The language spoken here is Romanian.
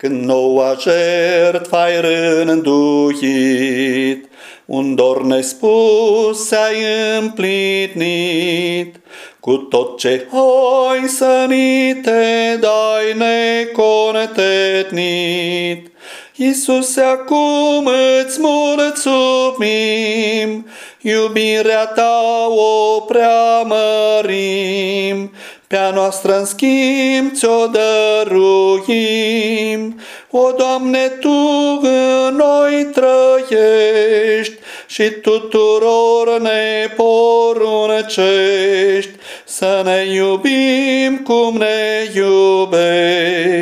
când noua jertfă ai rânduit, un dor nespus ai împlinit, cu tot ce hoi sănite dai necontetnit. Iisuse, acum îți mulțumim, iubirea ta o preamărim, pe-a noastră în schimb ți-o dăruim. O, Doamne, Tu în noi trăiești și tuturor ne poruncești să ne iubim cum ne iubești.